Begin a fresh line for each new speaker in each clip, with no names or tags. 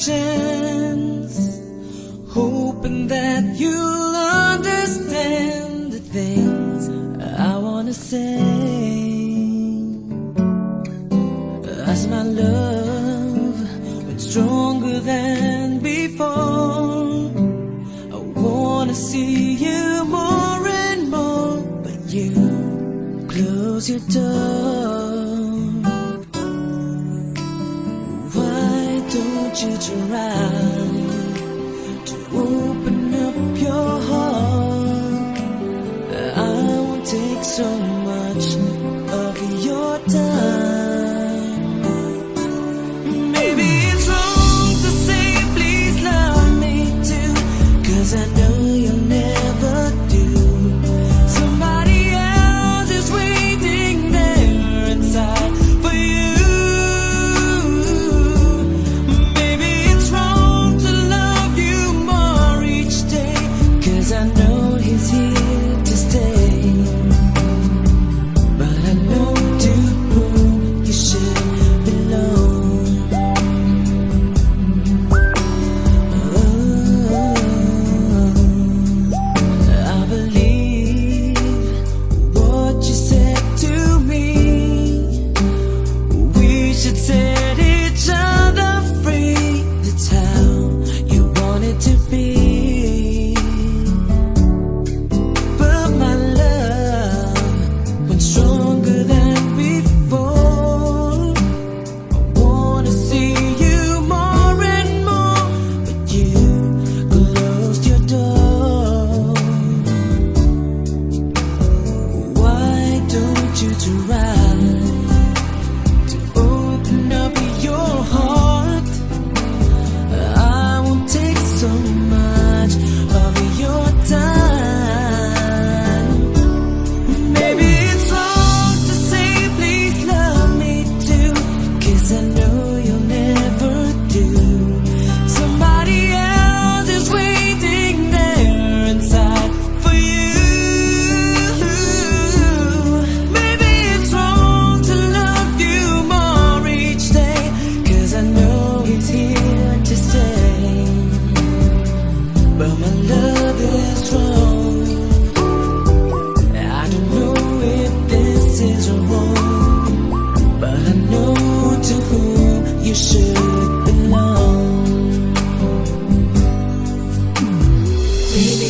chance, hoping that you'll understand the things I wanna say. As my love went stronger than before, I wanna see you more and more, but you close your door. you drown.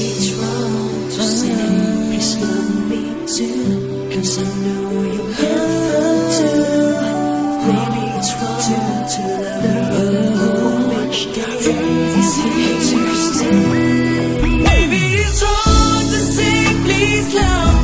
It's wrong to say, please love me too, cause I know you'll never do. Maybe it's wrong to love you so much that it's easy to
say. Maybe it's wrong to
say, please love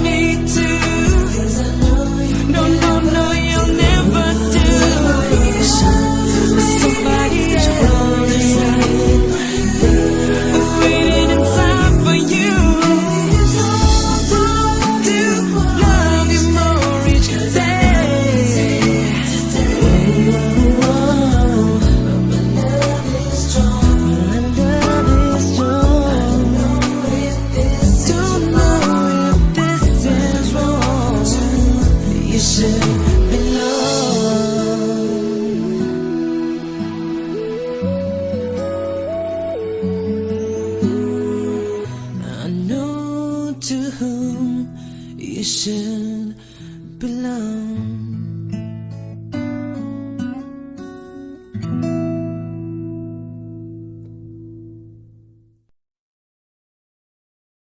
to whom you should